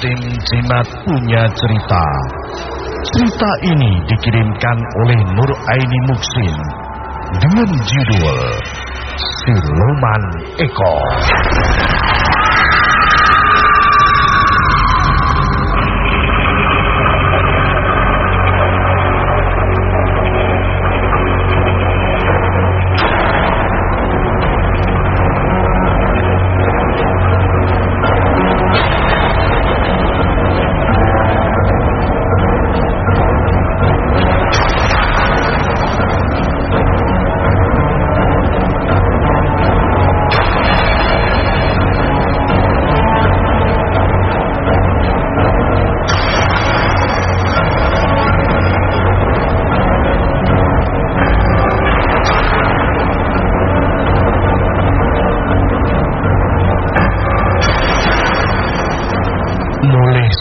tim Jimat punya cerita. Cerita ini dikirimkan oleh Nur Aini Muksin dengan judul Siluman Eko.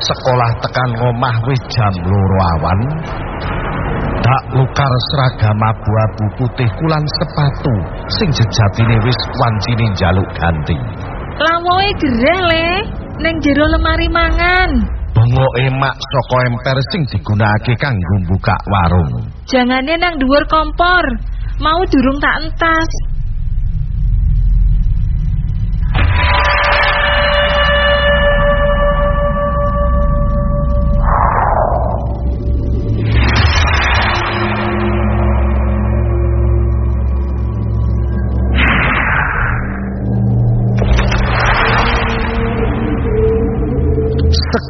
Sekolah tekan ngomah wis jam loro awan. Tak lukar seragam abu-abu putih kulan sepatu sing jejatine wis wancine njaluk ganti. Lawoe gereh le. Ning jero lemari mangan. Bengoke mak saka emper sing digunakake kanggo buka warung. Jangane nang dhuwur kompor. Mau durung tak entas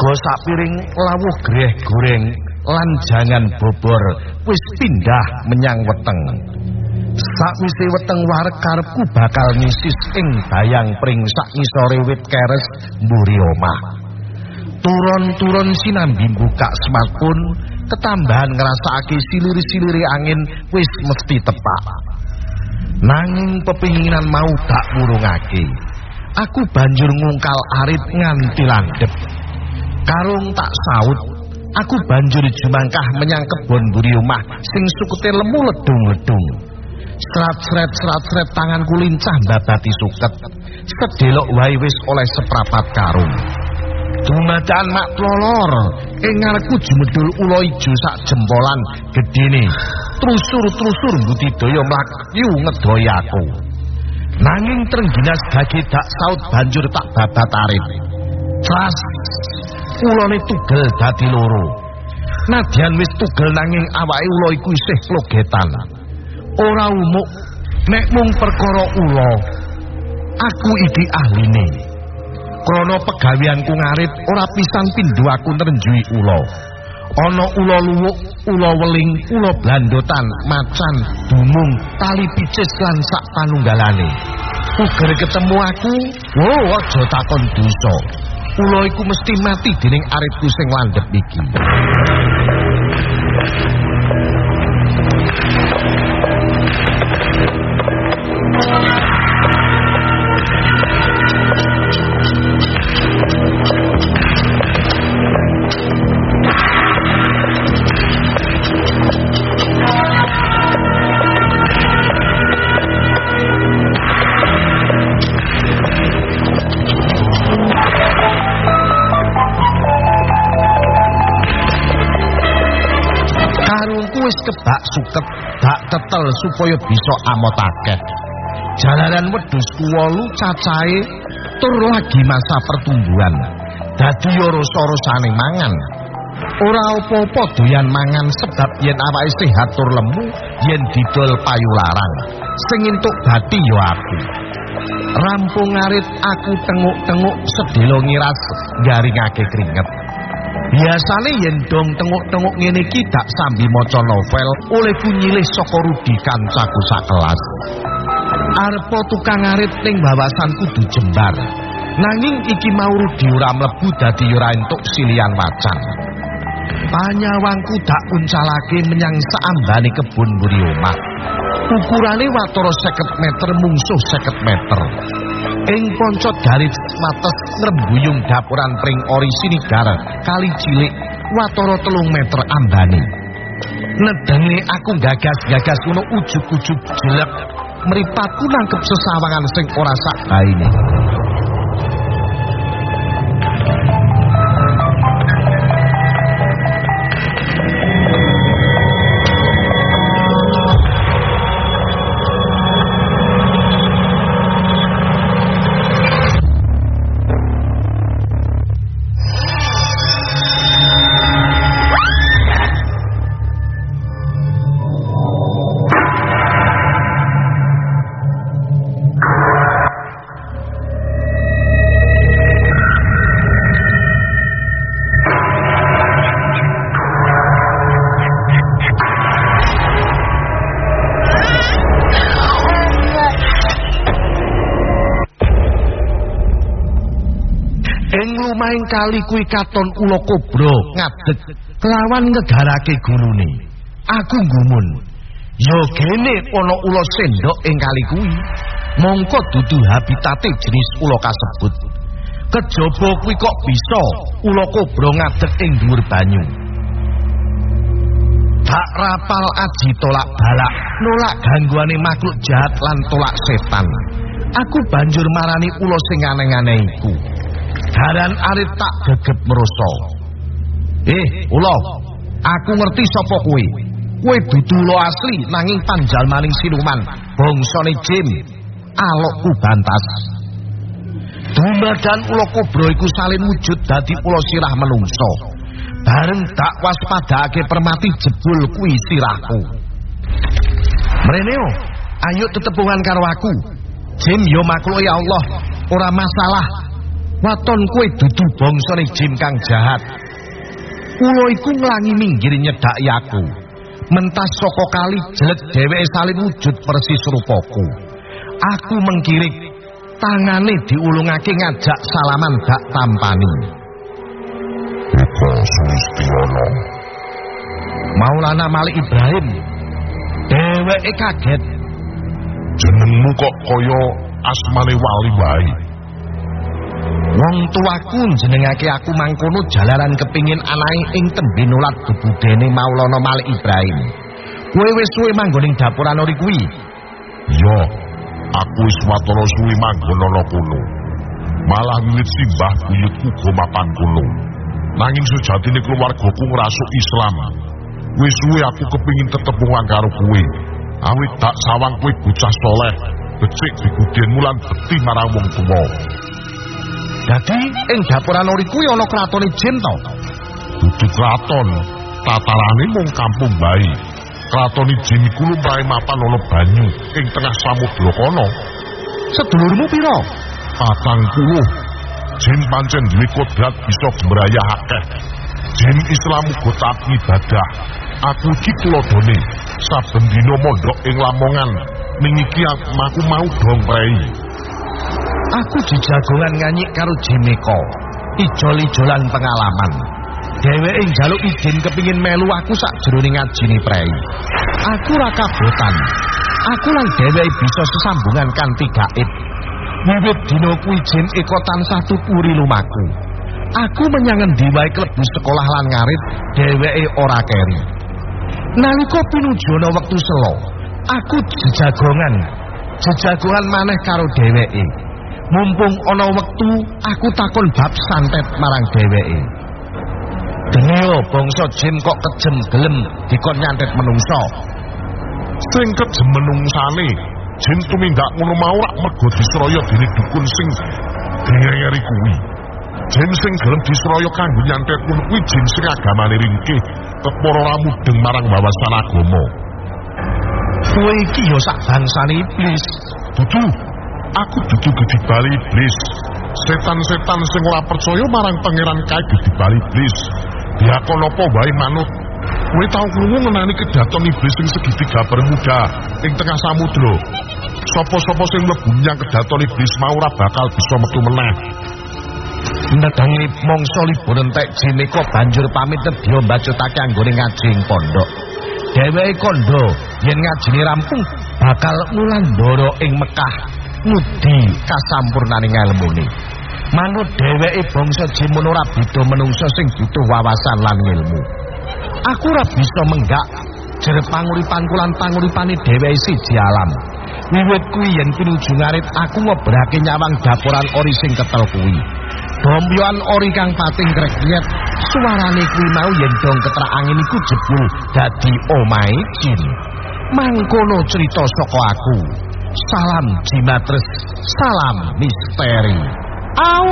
sego sapiring lawuh greh goreng lan jangan bobor wis pindah menyang weteng. Sakwise weteng warek karepku bakal ngisis ing bayang pring sak ngisore wit keres mburi omah. Turun-turun sinambi buka smartphone ketambahan ngrasakake silir-silire angin wis mesti tepak. Nanging pepinginan mau tak murungake. Aku banjur ngungkal arit nganti landhep karung tak saut aku banjur jumangkah menyang kebon buri omah sing sukute lemu ledung-ledung. Serat-seret serat-seret tanganku lincah babati suket. Sedelok wae wis oleh seprapat karung. Dumadan mak plolor ing ngarepku jumedul ula ijo sak jempolan gedene trusur-trusur budidaya mlayu ngedoy aku. Nanging trengginas gage dak saut banjur tak babat arep Tras ulane tugel dadi loro. Nadyan wis tugel nanging awake ula iku isih plogetan. Ora umuk nek mung perkara ula. Aku iki ahline. Krana pegaweanku ngarit ora pisan pindho aku nrenjui ula. Ana ula luwuk, ula weling, ula blandotan, macan, dumung, tali picis lan sak panunggalane. Uger ketemu aku, wo aja takon dosa. Ula iku mesti mati dening aritku sing landhep iki. Kebak suket dak tetel supaya bisa amotake. Jalanan wedhus kuwolu cacahe tur lagi masa pertumbuhan. Dadi rasa-rasane mangan. Ora apa-apa doyan mangan sebab yen awake sehat tur lemu yen didol payu larang. Sing entuk bati yo aku. Rampung ngarit aku tenguk-tenguk sedelo ngiras garingake keringet. Biasane yen dong tenguk-tenguk ngene iki dak sambi maca novel oleh kunyilih saka Rudi kancaku sak kelas. Arpo tukang arit ning bawasan kudu jembar. Nanging iki mau Rudi ora mlebu dadi ora entuk silian wacan. Panyawangku dak uncalake menyang saambane kebun mburi omah. Ukurane watara 50 meter mungsuh 50 meter. Ing poncot garis wates ngrembuyung dapuran pring ori sinigar kali cilik watara telung meter ambane. Nedenge aku gagas-gagas kuno ujug-ujug jelek mripatku nangkep sesawangan sing ora sak omahing kali kuwi katon ula kobra ngadeg kelawan ngegarake gulune. Aku gumun. Ya gene ana ula sendok ing kali kuwi. Mongko dudu habitate jenis ula kasebut. Kejaba kuwi kok bisa ula kobra ngadeg ing dhuwur banyu. Tak rapal aji tolak balak nolak gangguane makhluk jahat lan tolak setan. Aku banjur marani ula sing aneh-aneh iku. Garan arit tak gegep meroso. Eh, ula, aku ngerti sapa kowe. Kowe dudu ula asli nanging panjalmaning siluman, bangsane jin. Alokku bantas. Dumadan ula kobra iku salin wujud dadi ula sirah menungso. Bareng tak waspadake permati jebul kuwi sirahku. Mreneo, ayo tetepungan karo aku. Jin yo makhluk ya Allah, ora masalah. Waton kowe dudu bangsane jin kang jahat. Kula iku nglangi minggir nyedhaki aku. Mentas saka kali jelek dheweke salin wujud persis rupaku. Aku mengkirik tangane diulungake ngajak salaman dak tampani. Sulistiono. Maulana Malik Ibrahim. Dheweke kaget. Jenengmu kok kaya asmane wali wae. Wong tuaku jenengake aku mangkono jalaran kepingin anake ing tembe nulat bebudene Maulana Malik Ibrahim. Kowe wis suwe manggon ing dapuran ori kuwi. Yo, aku wis watara suwi manggon ana kono. Malah wiwit simbah buyut uga mapan kono. Nanging sejatine keluargaku ngrasuk Islam. Wis suwe aku kepingin tetepungan karo kowe. Awit tak sawang kowe bocah soleh, becik digudenmu lan bekti marang wong tuwa. Dadi ing dapuran ori kuwi ana kratone jin to. Dudu kraton, tatarane mung kampung bayi. Kratone jin iku lumrahe mapan ana banyu ing tengah samudra kono. Sedulurmu pira? Patang puluh. Jin pancen duwe kodrat bisa gembrayah akeh. Jin Islam uga taat ibadah. Aku iki tuladhane. Saben dina mondok ing Lamongan. Ning iki aku mau dong prei. Aku dijagongan nganyik karo Jimeko. Ijol-ijolan pengalaman. Dheweke njaluk izin kepingin melu aku sak jroning ngajine prei. Aku ra kabotan. Aku lan dheweke bisa sesambungan kanthi gaib. Wiwit dina kuwi jin eko tansah tuturi lumaku. Aku menyang endi wae klebu sekolah lan ngarit, dheweke ora keri. Nalika pinuju ana wektu selo, aku jejagongan. Jejagongan maneh karo dheweke. Mumpung ana wektu, aku takon bab santet marang dheweke. Deneo bangsa jin kok kejem gelem dikon nyantet menungso. Sing kejem menungsane, jin tumindak ngono mau rak mergo disroyo dening dukun sing ngeri kuwi. Jin sing gelem disroyo kanggo nyantet ngono kuwi jin sing agamane ringkih, kepara ora mudeng marang wawasan agama. Kowe iki ya sak bangsane iblis. Dudu, aku dudu gedibali iblis. Setan-setan sing ora percaya marang pangeran kae gedibali iblis. Diakon apa wae manut. Kowe tau krungu ngenani kedaton iblis sing segitiga bermuda ing tengah samudra. Sopo-sopo sing mlebu nyang kedaton iblis mau ora bakal bisa metu meneh. Nedangi mangsa libur entek jine kok banjur pamit nedya mbacutake anggone ngaji ing pondok. Dheweke kandha yen ngajine rampung bakal mulandara ing Mekah ngudi kasampurnaning ilmune. Manut dheweke bangsa jin ora beda menungsa sing butuh wawasan lan ilmu. Aku ora bisa menggak jerep panguripanku lan panguripane dheweke siji alam. Wiwit kuwi yen pinuju ngarit aku ngobrake nyawang dapuran ori sing ketel kuwi. Dombyoan ori kang pating krek-krek suarane kuwi mau yen dong ketrak angin iku jebul dadi omahe jin. Mangkono cerita saka aku. Salam Jimatres, salam misteri. Au!